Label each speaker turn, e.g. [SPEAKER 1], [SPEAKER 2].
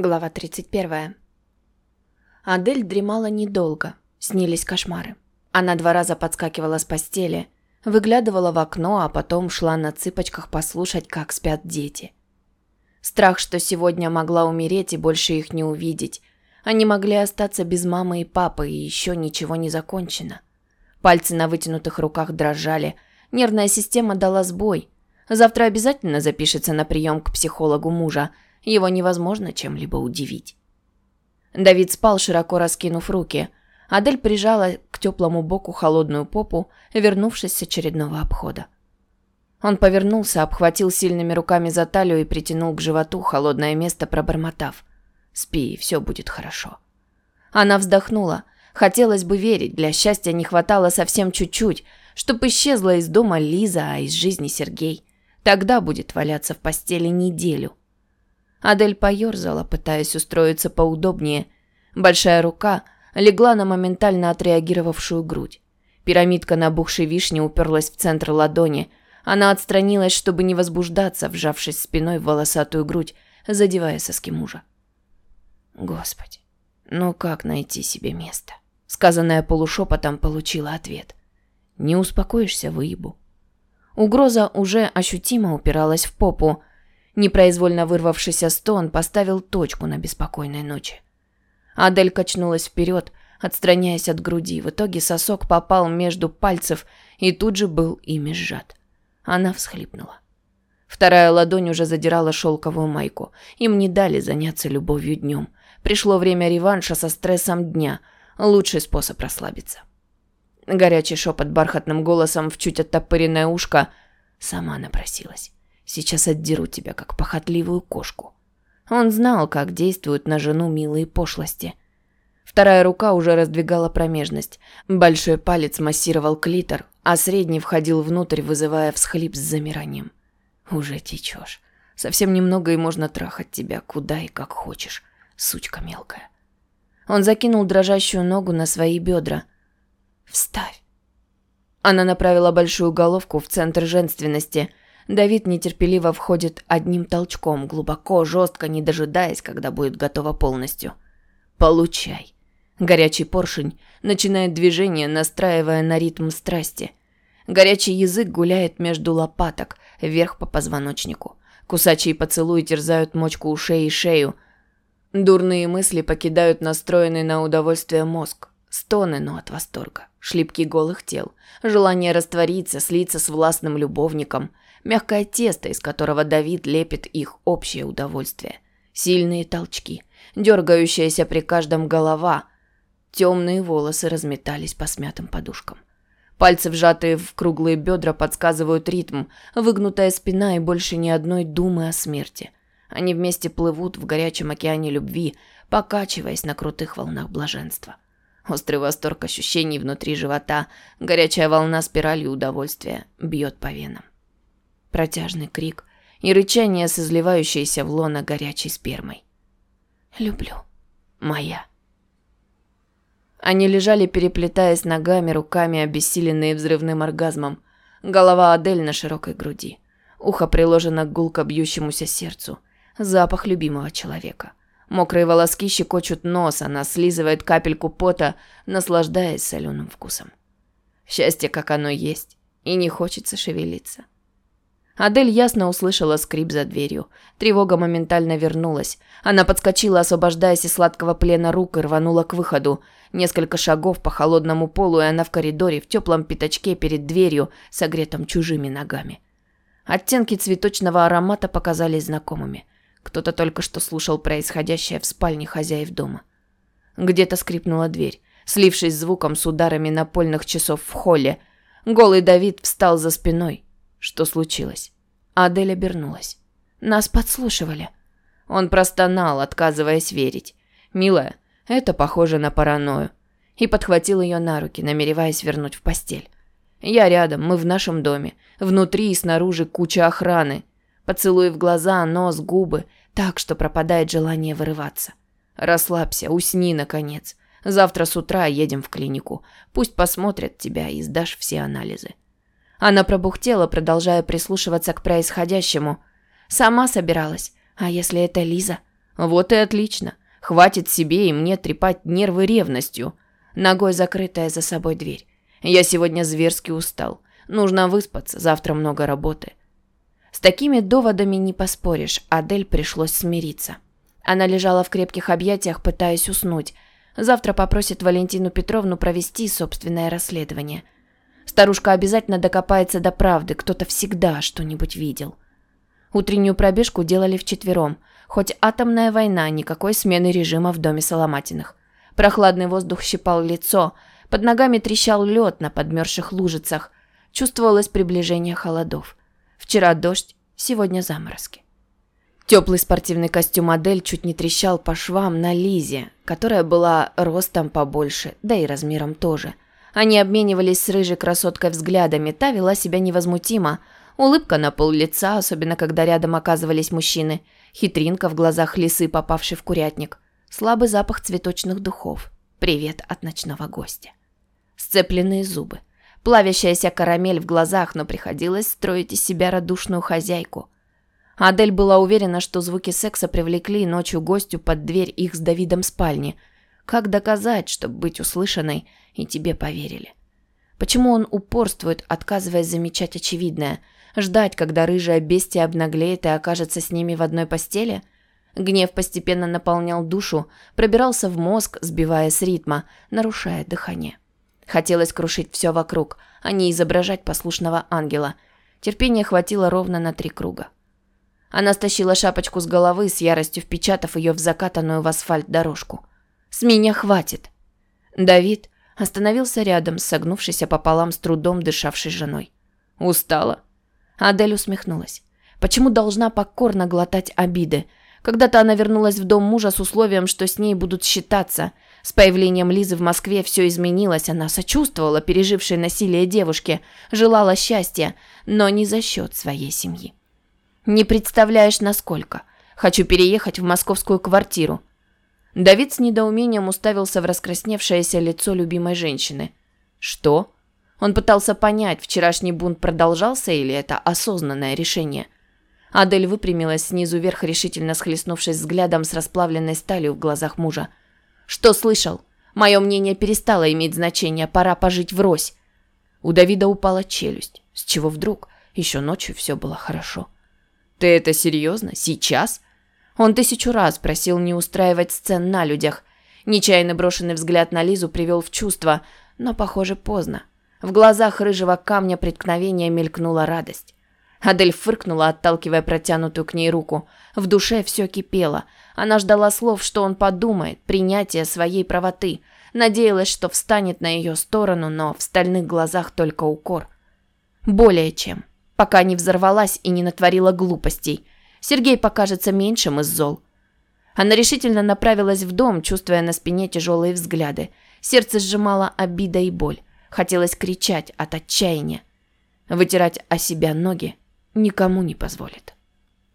[SPEAKER 1] Глава 31. Адель дремала недолго. Снились кошмары. Она два раза подскакивала с постели, выглядывала в окно, а потом шла на цыпочках послушать, как спят дети. Страх, что сегодня могла умереть и больше их не увидеть. Они могли остаться без мамы и папы, и еще ничего не закончено. Пальцы на вытянутых руках дрожали, нервная система дала сбой. Завтра обязательно запишется на прием к психологу мужа – его невозможно чем-либо удивить. Давид спал, широко раскинув руки. Адель прижала к теплому боку холодную попу, вернувшись с очередного обхода. Он повернулся, обхватил сильными руками за талию и притянул к животу холодное место, пробормотав. «Спи, все будет хорошо». Она вздохнула. Хотелось бы верить, для счастья не хватало совсем чуть-чуть, чтобы исчезла из дома Лиза, а из жизни Сергей. Тогда будет валяться в постели неделю. Адель поёрзала, пытаясь устроиться поудобнее. Большая рука легла на моментально отреагировавшую грудь. Пирамидка набухшей вишни уперлась в центр ладони. Она отстранилась, чтобы не возбуждаться, вжавшись спиной в волосатую грудь, задевая соски мужа. Господи, ну как найти себе место? Сказанное полушепотом получила ответ. Не успокоишься, выебу. Угроза уже ощутимо упиралась в попу, Непроизвольно вырвавшийся стон поставил точку на беспокойной ночи. Адель качнулась вперед, отстраняясь от груди. В итоге сосок попал между пальцев и тут же был ими сжат. Она всхлипнула. Вторая ладонь уже задирала шелковую майку. Им не дали заняться любовью днем. Пришло время реванша со стрессом дня. Лучший способ расслабиться. Горячий шепот бархатным голосом в чуть оттопыренное ушко сама напросилась. Сейчас отдеру тебя, как похотливую кошку. Он знал, как действуют на жену милые пошлости. Вторая рука уже раздвигала промежность. Большой палец массировал клитор, а средний входил внутрь, вызывая всхлип с замиранием. Уже течешь. Совсем немного и можно трахать тебя куда и как хочешь, сучка мелкая. Он закинул дрожащую ногу на свои бедра. «Вставь!» Она направила большую головку в центр женственности, Давид нетерпеливо входит одним толчком, глубоко, жестко, не дожидаясь, когда будет готова полностью. «Получай». Горячий поршень начинает движение, настраивая на ритм страсти. Горячий язык гуляет между лопаток, вверх по позвоночнику. Кусачие поцелуи терзают мочку ушей и шею. Дурные мысли покидают настроенный на удовольствие мозг. Стоны, но от восторга. Шлепки голых тел. Желание раствориться, слиться с властным любовником мягкое тесто, из которого Давид лепит их общее удовольствие. Сильные толчки, дергающаяся при каждом голова. Темные волосы разметались по смятым подушкам. Пальцы, вжатые в круглые бедра, подсказывают ритм, выгнутая спина и больше ни одной думы о смерти. Они вместе плывут в горячем океане любви, покачиваясь на крутых волнах блаженства. Острый восторг ощущений внутри живота, горячая волна спиралью удовольствия бьет по венам протяжный крик и рычание с в лоно горячей спермой. «Люблю. Моя». Они лежали, переплетаясь ногами, руками, обессиленные взрывным оргазмом. Голова Адель на широкой груди. Ухо приложено к гулко бьющемуся сердцу. Запах любимого человека. Мокрые волоски щекочут нос, она слизывает капельку пота, наслаждаясь соленым вкусом. Счастье, как оно есть, и не хочется шевелиться. Адель ясно услышала скрип за дверью. Тревога моментально вернулась. Она подскочила, освобождаясь из сладкого плена рук и рванула к выходу. Несколько шагов по холодному полу, и она в коридоре, в теплом пятачке перед дверью, согретом чужими ногами. Оттенки цветочного аромата показались знакомыми. Кто-то только что слушал происходящее в спальне хозяев дома. Где-то скрипнула дверь, слившись звуком с ударами напольных часов в холле. Голый Давид встал за спиной – что случилось? Адель обернулась. Нас подслушивали. Он простонал, отказываясь верить. «Милая, это похоже на паранойю». И подхватил ее на руки, намереваясь вернуть в постель. «Я рядом, мы в нашем доме. Внутри и снаружи куча охраны. Поцелуй в глаза, нос, губы, так, что пропадает желание вырываться. Расслабься, усни, наконец. Завтра с утра едем в клинику. Пусть посмотрят тебя и сдашь все анализы. Она пробухтела, продолжая прислушиваться к происходящему. Сама собиралась. А если это Лиза? Вот и отлично. Хватит себе и мне трепать нервы ревностью. Ногой закрытая за собой дверь. Я сегодня зверски устал. Нужно выспаться, завтра много работы. С такими доводами не поспоришь, Адель пришлось смириться. Она лежала в крепких объятиях, пытаясь уснуть. Завтра попросит Валентину Петровну провести собственное расследование. Старушка обязательно докопается до правды, кто-то всегда что-нибудь видел. Утреннюю пробежку делали вчетвером. Хоть атомная война, никакой смены режима в доме Соломатиных. Прохладный воздух щипал лицо, под ногами трещал лед на подмерзших лужицах. Чувствовалось приближение холодов. Вчера дождь, сегодня заморозки. Теплый спортивный костюм модель чуть не трещал по швам на Лизе, которая была ростом побольше, да и размером тоже. Они обменивались с рыжей красоткой взглядами, та вела себя невозмутимо. Улыбка на пол лица, особенно когда рядом оказывались мужчины. Хитринка в глазах лисы, попавшей в курятник. Слабый запах цветочных духов. Привет от ночного гостя. Сцепленные зубы. Плавящаяся карамель в глазах, но приходилось строить из себя радушную хозяйку – Адель была уверена, что звуки секса привлекли ночью гостю под дверь их с Давидом спальни. Как доказать, чтобы быть услышанной, и тебе поверили? Почему он упорствует, отказываясь замечать очевидное? Ждать, когда рыжая бестия обнаглеет и окажется с ними в одной постели? Гнев постепенно наполнял душу, пробирался в мозг, сбивая с ритма, нарушая дыхание. Хотелось крушить все вокруг, а не изображать послушного ангела. Терпения хватило ровно на три круга. Она стащила шапочку с головы, с яростью впечатав ее в закатанную в асфальт дорожку. «С меня хватит!» Давид остановился рядом, согнувшийся пополам с трудом дышавшей женой. «Устала?» Адель усмехнулась. «Почему должна покорно глотать обиды? Когда-то она вернулась в дом мужа с условием, что с ней будут считаться. С появлением Лизы в Москве все изменилось, она сочувствовала пережившей насилие девушке, желала счастья, но не за счет своей семьи. Не представляешь, насколько. Хочу переехать в московскую квартиру. Давид с недоумением уставился в раскрасневшееся лицо любимой женщины. Что? Он пытался понять, вчерашний бунт продолжался или это осознанное решение. Адель выпрямилась снизу вверх, решительно схлестнувшись взглядом с расплавленной сталью в глазах мужа. «Что слышал? Мое мнение перестало иметь значение, пора пожить врозь». У Давида упала челюсть. С чего вдруг? Еще ночью все было хорошо. «Ты это серьезно? Сейчас?» Он тысячу раз просил не устраивать сцен на людях. Нечаянно брошенный взгляд на Лизу привел в чувство, но, похоже, поздно. В глазах рыжего камня преткновения мелькнула радость. Адель фыркнула, отталкивая протянутую к ней руку. В душе все кипело. Она ждала слов, что он подумает, принятия своей правоты. Надеялась, что встанет на ее сторону, но в стальных глазах только укор. Более чем пока не взорвалась и не натворила глупостей. Сергей покажется меньшим из зол. Она решительно направилась в дом, чувствуя на спине тяжелые взгляды. Сердце сжимало обида и боль. Хотелось кричать от отчаяния. Вытирать о себя ноги никому не позволит.